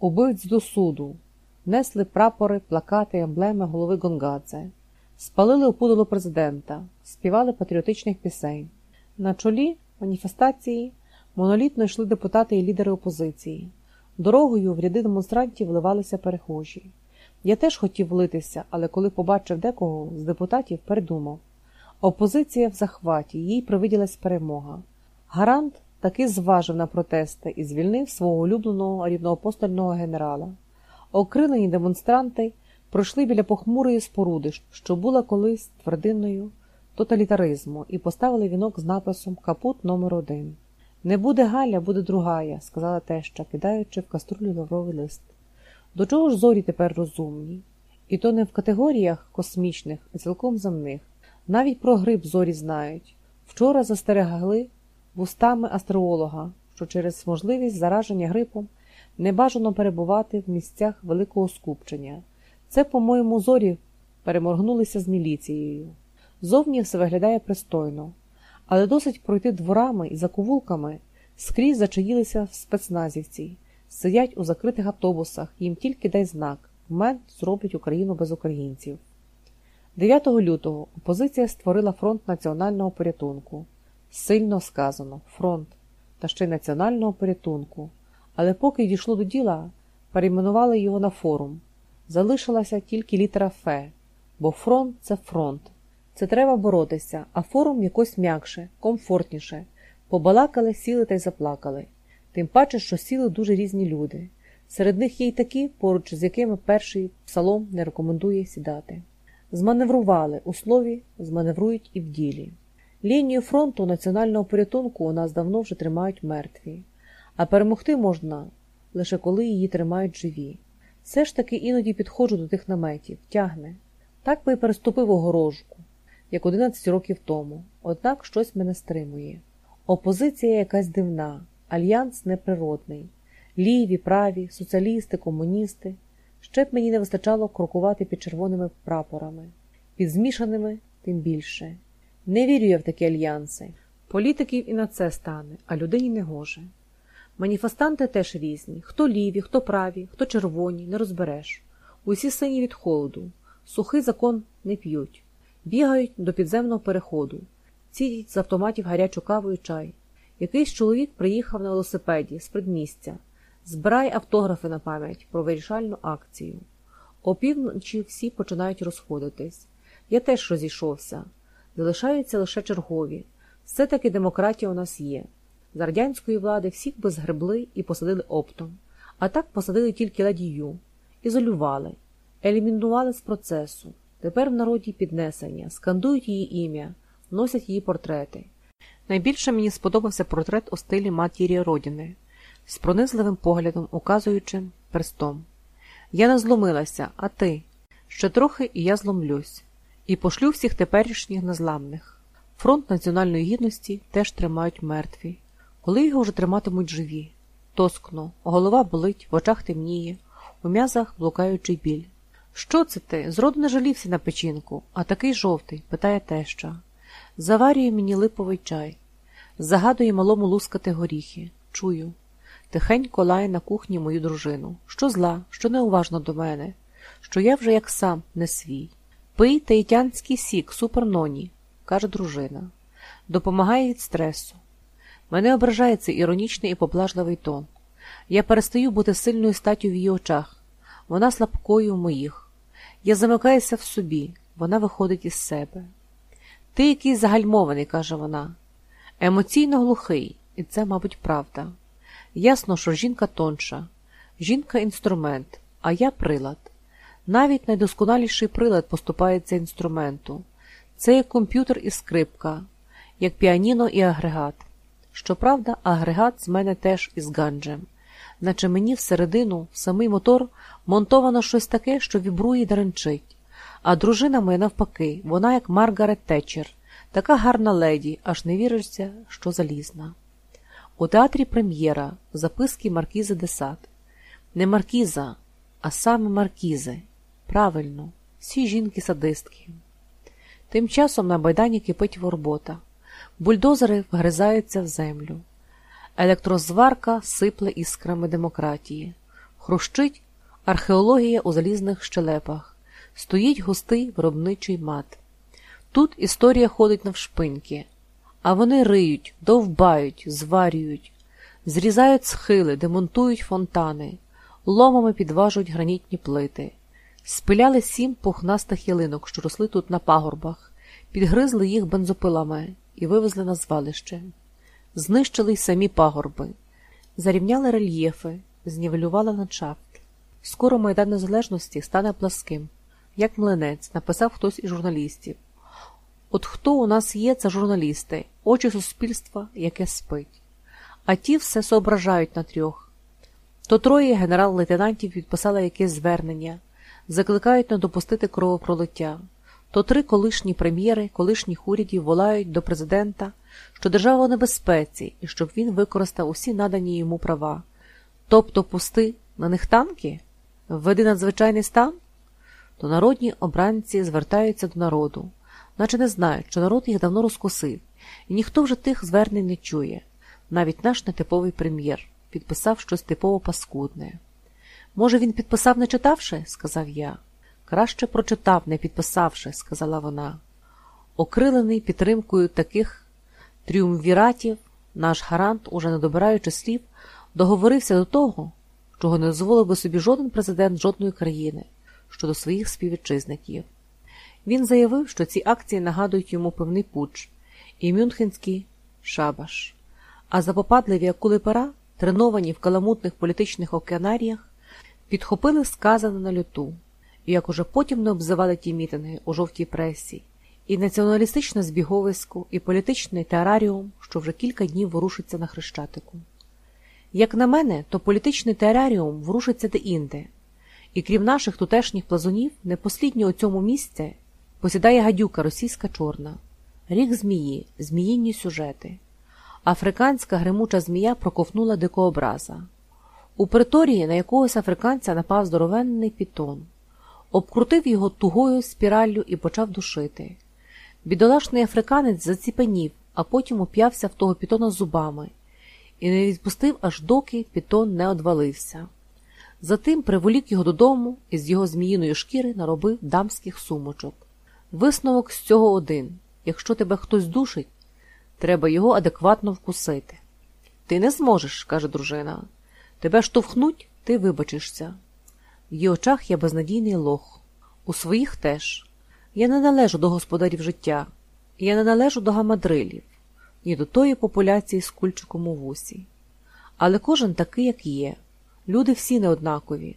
убивць до суду, несли прапори, плакати, емблеми голови Гонгадзе, спалили опудало президента, співали патріотичних пісень. На чолі маніфестації монолітно йшли депутати і лідери опозиції. Дорогою в ряди демонстрантів вливалися перехожі. Я теж хотів влитися, але коли побачив декого з депутатів, передумав. Опозиція в захваті, їй привиділась перемога. Гарант таки зважив на протести і звільнив свого улюбленого рівноапостольного генерала. Окрилені демонстранти пройшли біля похмурої споруди, що була колись твердиною тоталітаризму, і поставили вінок з написом Капут номер один. Не буде Галя, буде другая, сказала теща, кидаючи в каструлю лавровий лист. До чого ж зорі тепер розумні? І то не в категоріях космічних, а цілком земних. Навіть про гриб зорі знають. Вчора застерегли вустами астролога, що через можливість зараження грипом не бажано перебувати в місцях великого скупчення. Це, по-моєму, зорі переморгнулися з міліцією. Зовні все виглядає пристойно, але досить пройти дворами і закувулками скрізь зачаїлися в спецназівці, сидять у закритих автобусах, їм тільки дай знак мент зроблять Україну без українців. 9 лютого опозиція створила фронт національного порятунку. Сильно сказано фронт та ще й національного порятунку. Але поки дійшло до діла, перейменували його на форум. Залишилася тільки літера Ф, бо фронт це фронт. Це треба боротися, а форум якось м'якше, комфортніше. Побалакали, сіли та й заплакали. Тим паче, що сіли дуже різні люди. Серед них є й такі, поруч з якими перший псалом не рекомендує сідати. Зманеврували у слові, зманеврують і в ділі. Лінію фронту національного порятунку у нас давно вже тримають мертві, а перемогти можна лише коли її тримають живі. Все ж таки іноді підходжу до тих наметів, тягне. Так би й переступив огорожку, як 11 років тому, однак щось мене стримує. Опозиція якась дивна, альянс неприродний, ліві, праві, соціалісти, комуністи. Ще б мені не вистачало крокувати під червоними прапорами, під змішаними тим більше. Не вірю я в такі альянси. Політиків і на це стане, а людині не гоже. Маніфестанти теж різні хто ліві, хто праві, хто червоні, не розбереш. Усі сині від холоду, сухий закон не п'ють, бігають до підземного переходу, цідять з автоматів гарячу каву і чай. Якийсь чоловік приїхав на велосипеді з предмістя, збирає автографи на пам'ять про вирішальну акцію. Опівночі всі починають розходитись. Я теж розійшовся. Залишаються лише чергові. Все таки демократія у нас є. За радянської влади всіх би згребли і посадили оптом, а так посадили тільки ладію, ізолювали, елімінували з процесу. Тепер в народі піднесення, скандують її ім'я, носять її портрети. Найбільше мені сподобався портрет у стилі матір'ї Родини, з пронизливим поглядом, указуючим перстом. Я не зломилася, а ти. Ще трохи і я зломлюсь, і пошлю всіх теперішніх незламних. Фронт національної гідності теж тримають мертві. Коли його вже триматимуть живі, тоскно, голова болить, в очах темніє, у м'язах блукаючий біль. Що це ти? Зроду не жалівся на печінку, а такий жовтий, питає теща. Заварює мені липовий чай, загадує малому лускати горіхи. Чую. Тихенько лає на кухні мою дружину. Що зла, що неуважно до мене, що я вже як сам не свій. Пий таїтянський сік, суперноні, каже дружина. Допомагає від стресу. Мене ображає цей іронічний і поблажливий тон. Я перестаю бути сильною статтю в її очах, вона слабкою в моїх. Я замикаюся в собі, вона виходить із себе. Ти якийсь загальмований, каже вона, емоційно глухий, і це, мабуть, правда. Ясно, що жінка тонша, жінка інструмент, а я прилад. Навіть найдосконаліший прилад поступається інструменту. Це як комп'ютер і скрипка, як піаніно і агрегат. Щоправда, агрегат з мене теж із ганджем, наче мені всередину, в самий мотор, монтовано щось таке, що вібрує й деренчить. А дружина моя навпаки, вона як Маргарет Тетчер, така гарна леді, аж не віришся, що залізна. У театрі прем'єра записки Маркізи де Сад. Не Маркіза, а саме Маркізи. Правильно, всі жінки-садистки. Тим часом на Байдані кипить ворбота. Бульдозери вгризаються в землю. Електрозварка сипле іскрами демократії. Хрущить археологія у залізних щелепах, стоїть густий виробничий мат. Тут історія ходить навшпиньки, а вони риють, довбають, зварюють, зрізають схили, демонтують фонтани, ломами підважують гранітні плити, спиляли сім пухнастих ялинок, що росли тут на пагорбах, підгризли їх бензопилами і вивезли на звалище, знищили й самі пагорби, зарівняли рельєфи, знівелювали ландшафт. Скоро Майдан Незалежності стане пласким, як млинець, написав хтось із журналістів. От хто у нас є, це журналісти, очі суспільства, яке спить. А ті все соображають на трьох. То троє генерал-лейтенантів підписали якесь звернення, закликають не допустити кровопролиття. То три колишні прем'єри, колишніх урядів волають до президента, що держава у небезпеці і щоб він використав усі надані йому права. Тобто пусти на них танки? Введи надзвичайний стан? То народні обранці звертаються до народу, наче не знають, що народ їх давно розкусив, і ніхто вже тих звернень не чує. Навіть наш нетиповий прем'єр підписав щось типово паскудне. Може, він підписав, не читавши? сказав я. Краще прочитав, не підписавши, сказала вона. Окрилений підтримкою таких тріумвіратів, наш гарант, уже не добираючи слів, договорився до того, чого не дозволив би собі жоден президент жодної країни щодо своїх співвітчизників. Він заявив, що ці акції нагадують йому певний пуч і мюнхенський шабаш, а запопадливі акули пера, треновані в каламутних політичних океанаріях, підхопили сказане на люту, як уже потім не обзивали ті мітинги у жовтій пресі, і націоналістичне збіговисько, і політичний теараріум, що вже кілька днів ворушиться на хрещатику. Як на мене, то політичний тераріум ворушиться де-інде, і крім наших тутешніх плазунів, непослідньо у цьому місці посідає гадюка російська чорна, рік змії, зміїнні сюжети. Африканська гримуча змія проковнула дикообраза. У приторії на якогось африканця напав здоровенний пітон, обкрутив його тугою спіраллю і почав душити. Бідолашний африканець заціпенів, а потім уп'явся в того пітона зубами і не відпустив, аж доки пітон не одвалився. Затим приволік його додому і з його зміїної шкіри наробив дамських сумочок. Висновок з цього один якщо тебе хтось душить, треба його адекватно вкусити. Ти не зможеш, каже дружина. Тебе штовхнуть, ти вибачишся. В її очах я безнадійний лох. У своїх теж. Я не належу до господарів життя, я не належу до гамадрилів ні до тої популяції з кульчиком у вусі. Але кожен такий, як є. Люди всі неоднакові.